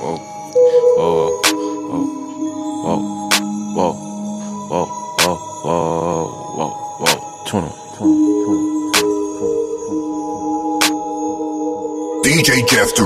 whoa, whoa, whoa, whoa, whoa, whoa, whoa, whoa, whoa, tune on, tune on, DJ Jeff a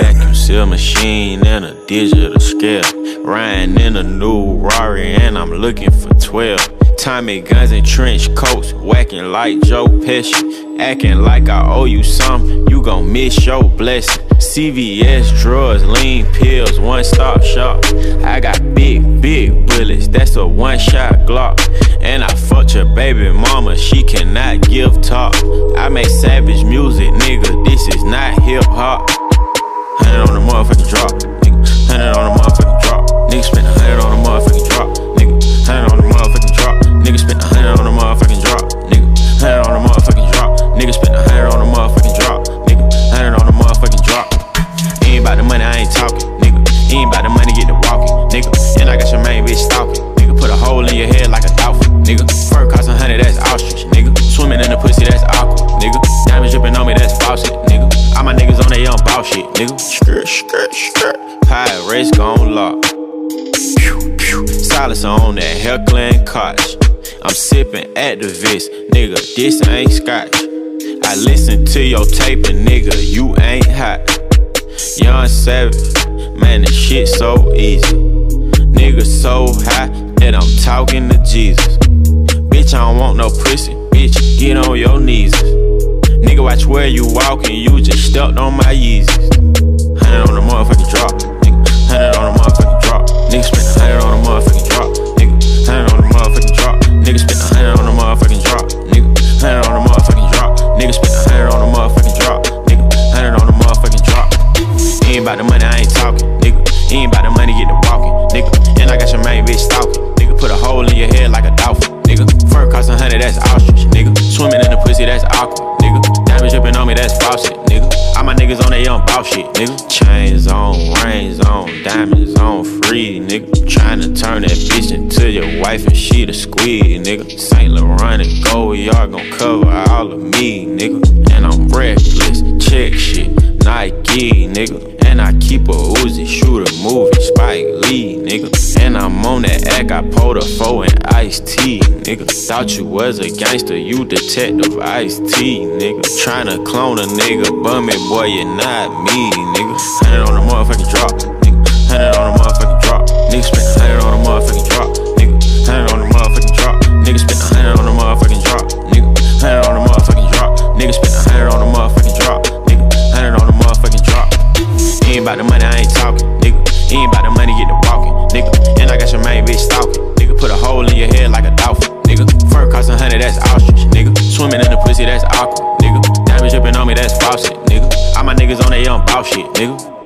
vacuum seal machine and a digital scale. Riding in a new Rari and I'm looking for 12. Tommy guns and trench coats, whacking like Joe Pesci. Acting like I owe you something, you gon' miss your blessing. CVS drugs, lean pills, one stop shop. I got big, big bullets, that's a one shot Glock. And I fucked your baby mama, she cannot give talk. I make savage music, nigga, this is not hip hop. Hundred on the motherfucking drop, Skirt, skirt, gon' lock. Silence on that Heckler Koch. I'm sipping Actavis, nigga. This ain't scotch. I listen to your tape and nigga, you ain't hot. Young Savage, man, this shit so easy. Nigga so high that I'm talking to Jesus. Bitch, I don't want no pussy. Bitch, get on your knees. Nigga, watch where you walking. You just stepped on my Yeezys. The motherfucking drop. Nigga, hundred on the motherfucking drop. Nigga, spend a hundred on the motherfucking drop. Nigga, hundred on the motherfucking drop. Nigga, spend a hundred on the motherfucking drop. Nigga, hundred on the motherfucking drop. Nigga, spend a hundred on the motherfucking drop. Nigga, hundred on the motherfucking drop. Ain't about the money, I ain't talking. Nigga, ain't about the money, get to walking. Nigga, and I got your main bitch stalking. Nigga, put a hole in your head like a dolphin. Nigga, fur cost a hundred, that's ostrich. Nigga, swimming in the pussy, that's aqua. Nigga, diamonds dripping on me, that's faucet. Nigga, niggas on they young boss shit. Nigga, chains on, rings on, diamonds on, free. Nigga, tryna turn that bitch into your wife and she the squeeze. Nigga, Saint Laurent and Goyard gon' cover all of me. Nigga, and I'm reckless. Check shit, Nike. Nigga. And I keep a Uzi, shoot a movie, Spike Lee, nigga. And I'm on that act, I pulled a four and Ice T, nigga. Thought you was a gangster, you detective Ice T, nigga. Tryna clone a nigga, bummy boy, you're not me, nigga. Hundred on the motherfucking drop, nigga. Hundred on the that's aqua, nigga. Diamonds dripping on me, that's faucet, nigga. All my niggas on they young boss shit, nigga.